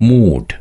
mut.